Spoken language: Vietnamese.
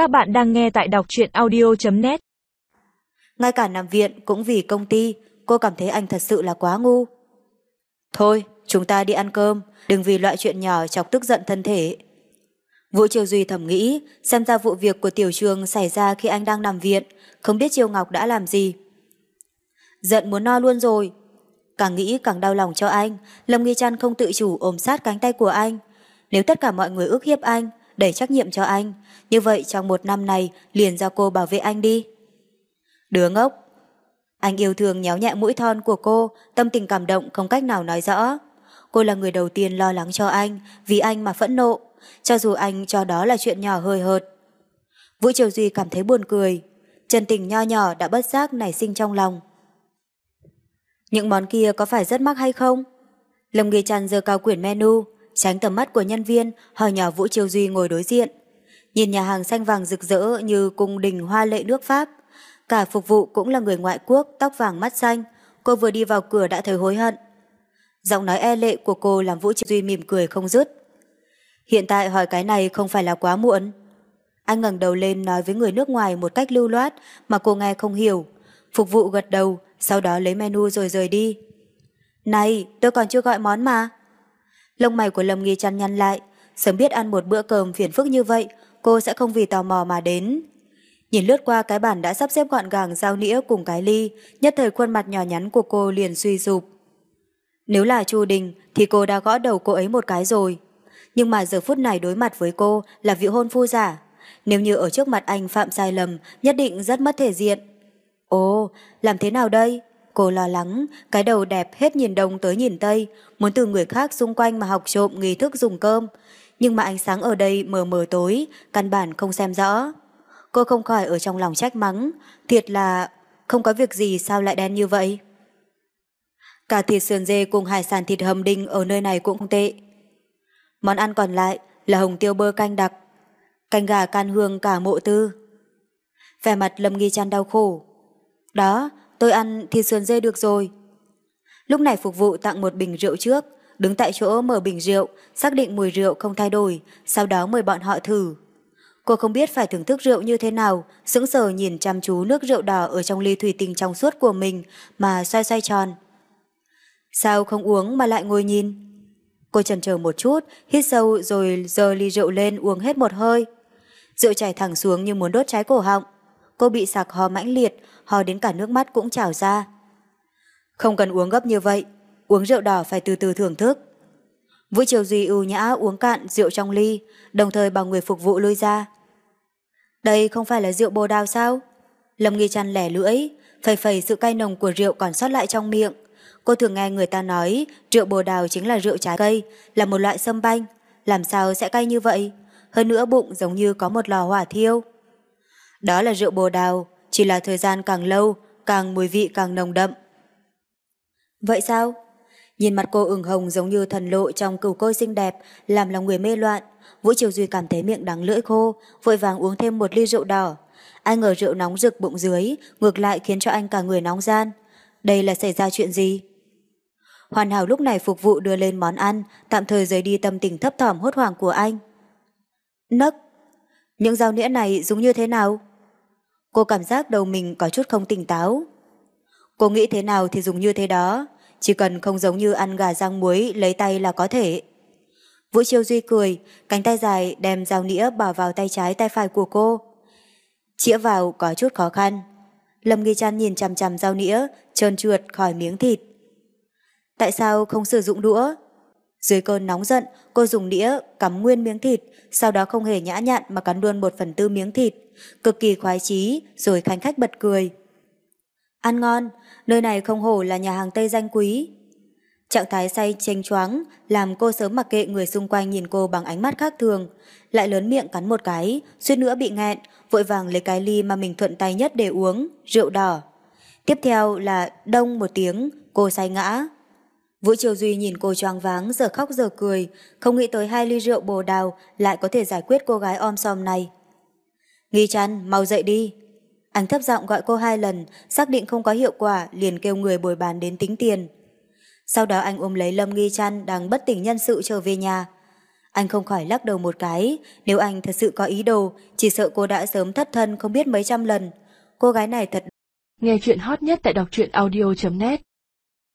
Các bạn đang nghe tại đọc truyện audio.net Ngay cả nằm viện cũng vì công ty, cô cảm thấy anh thật sự là quá ngu. Thôi, chúng ta đi ăn cơm, đừng vì loại chuyện nhỏ chọc tức giận thân thể. Vũ Triều Duy thầm nghĩ, xem ra vụ việc của tiểu trường xảy ra khi anh đang nằm viện, không biết Triều Ngọc đã làm gì. Giận muốn no luôn rồi. Càng nghĩ càng đau lòng cho anh, Lâm Nghi Trăn không tự chủ ôm sát cánh tay của anh. Nếu tất cả mọi người ước hiếp anh, đẩy trách nhiệm cho anh, như vậy trong một năm này liền giao cô bảo vệ anh đi. Đứa ngốc. Anh yêu thương nhéo nhẹ mũi thon của cô, tâm tình cảm động không cách nào nói rõ. Cô là người đầu tiên lo lắng cho anh, vì anh mà phẫn nộ, cho dù anh cho đó là chuyện nhỏ hơi hợt. Vũ Triều Duy cảm thấy buồn cười, chân tình nho nhỏ đã bất giác nảy sinh trong lòng. Những món kia có phải rất mắc hay không? Lâm Nghi Trăn giơ cao quyển menu, tránh tầm mắt của nhân viên, hỏi nhỏ Vũ Triều Duy ngồi đối diện. Nhìn nhà hàng xanh vàng rực rỡ như cung đình hoa lệ nước Pháp. Cả phục vụ cũng là người ngoại quốc, tóc vàng mắt xanh. Cô vừa đi vào cửa đã thấy hối hận. Giọng nói e lệ của cô làm Vũ Triều Duy mỉm cười không dứt. Hiện tại hỏi cái này không phải là quá muộn. Anh ngẩng đầu lên nói với người nước ngoài một cách lưu loát mà cô nghe không hiểu. Phục vụ gật đầu, sau đó lấy menu rồi rời đi. Này, tôi còn chưa gọi món mà. Lông mày của Lâm Nghi chăn nhăn lại, sớm biết ăn một bữa cơm phiền phức như vậy, cô sẽ không vì tò mò mà đến. Nhìn lướt qua cái bàn đã sắp xếp gọn gàng giao nĩa cùng cái ly, nhất thời khuôn mặt nhỏ nhắn của cô liền suy sụp. Nếu là Chu Đình thì cô đã gõ đầu cô ấy một cái rồi. Nhưng mà giờ phút này đối mặt với cô là vị hôn phu giả. Nếu như ở trước mặt anh phạm sai lầm, nhất định rất mất thể diện. Ồ, làm thế nào đây? Cô lo lắng, cái đầu đẹp hết nhìn đông tới nhìn tây, muốn từ người khác xung quanh mà học trộm nghi thức dùng cơm. Nhưng mà ánh sáng ở đây mờ mờ tối, căn bản không xem rõ. Cô không khỏi ở trong lòng trách mắng, thiệt là không có việc gì sao lại đen như vậy. Cả thịt sườn dê cùng hải sản thịt hầm đinh ở nơi này cũng không tệ. Món ăn còn lại là hồng tiêu bơ canh đặc, canh gà can hương cả mộ tư. Vẻ mặt Lâm Nghi chăn đau khổ. Đó, tôi ăn thịt sườn dê được rồi. Lúc này phục vụ tặng một bình rượu trước, đứng tại chỗ mở bình rượu, xác định mùi rượu không thay đổi, sau đó mời bọn họ thử. Cô không biết phải thưởng thức rượu như thế nào, sững sờ nhìn chăm chú nước rượu đỏ ở trong ly thủy tinh trong suốt của mình mà xoay xoay tròn. Sao không uống mà lại ngồi nhìn? Cô chần chờ một chút, hít sâu rồi giơ ly rượu lên uống hết một hơi. Rượu chảy thẳng xuống như muốn đốt trái cổ họng. Cô bị sặc ho mãnh liệt, ho đến cả nước mắt cũng trào ra. Không cần uống gấp như vậy, uống rượu đỏ phải từ từ thưởng thức. Vũ Triều Duy ưu nhã uống cạn rượu trong ly, đồng thời bảo người phục vụ lui ra. Đây không phải là rượu bồ đào sao? Lâm Nghi Trăn lẻ lưỡi, phẩy phẩy sự cay nồng của rượu còn sót lại trong miệng. Cô thường nghe người ta nói rượu bồ đào chính là rượu trái cây, là một loại sâm banh. Làm sao sẽ cay như vậy? Hơn nữa bụng giống như có một lò hỏa thiêu. Đó là rượu bồ đào, chỉ là thời gian càng lâu, càng mùi vị càng nồng đậm. Vậy sao? Nhìn mặt cô ửng hồng giống như thần lộ trong cửu côi xinh đẹp, làm lòng người mê loạn. Vũ Triều Duy cảm thấy miệng đắng lưỡi khô, vội vàng uống thêm một ly rượu đỏ. Ai ngờ rượu nóng rực bụng dưới, ngược lại khiến cho anh cả người nóng gian. Đây là xảy ra chuyện gì? Hoàn hảo lúc này phục vụ đưa lên món ăn, tạm thời rời đi tâm tình thấp thỏm hốt hoảng của anh. Nấc! Những dao nĩa này giống như thế nào? Cô cảm giác đầu mình có chút không tỉnh táo. Cô nghĩ thế nào thì dùng như thế đó, chỉ cần không giống như ăn gà rang muối lấy tay là có thể. Vũ Chiêu Duy cười, cánh tay dài đem dao nĩa bỏ vào tay trái tay phải của cô. Chĩa vào có chút khó khăn. Lâm Nghi Trăn nhìn chằm chằm dao nĩa, trơn trượt khỏi miếng thịt. Tại sao không sử dụng đũa? Dưới cơn nóng giận, cô dùng đĩa cắm nguyên miếng thịt, sau đó không hề nhã nhặn mà cắn luôn một phần tư miếng thịt, cực kỳ khoái chí, rồi khanh khách bật cười. Ăn ngon, nơi này không hổ là nhà hàng Tây danh quý. Trạng thái say chênh choáng làm cô sớm mặc kệ người xung quanh nhìn cô bằng ánh mắt khác thường, lại lớn miệng cắn một cái, suýt nữa bị nghẹn, vội vàng lấy cái ly mà mình thuận tay nhất để uống, rượu đỏ. Tiếp theo là đông một tiếng, cô say ngã. Vũ Triều Duy nhìn cô choáng váng giờ khóc giờ cười, không nghĩ tới hai ly rượu bồ đào lại có thể giải quyết cô gái om sòm này. Nghi chăn, mau dậy đi. Anh thấp giọng gọi cô hai lần, xác định không có hiệu quả, liền kêu người bồi bàn đến tính tiền. Sau đó anh ôm lấy Lâm Nghi chăn đang bất tỉnh nhân sự trở về nhà. Anh không khỏi lắc đầu một cái, nếu anh thật sự có ý đồ, chỉ sợ cô đã sớm thất thân không biết mấy trăm lần. Cô gái này thật... Nghe chuyện hot nhất tại đọc truyện audio.net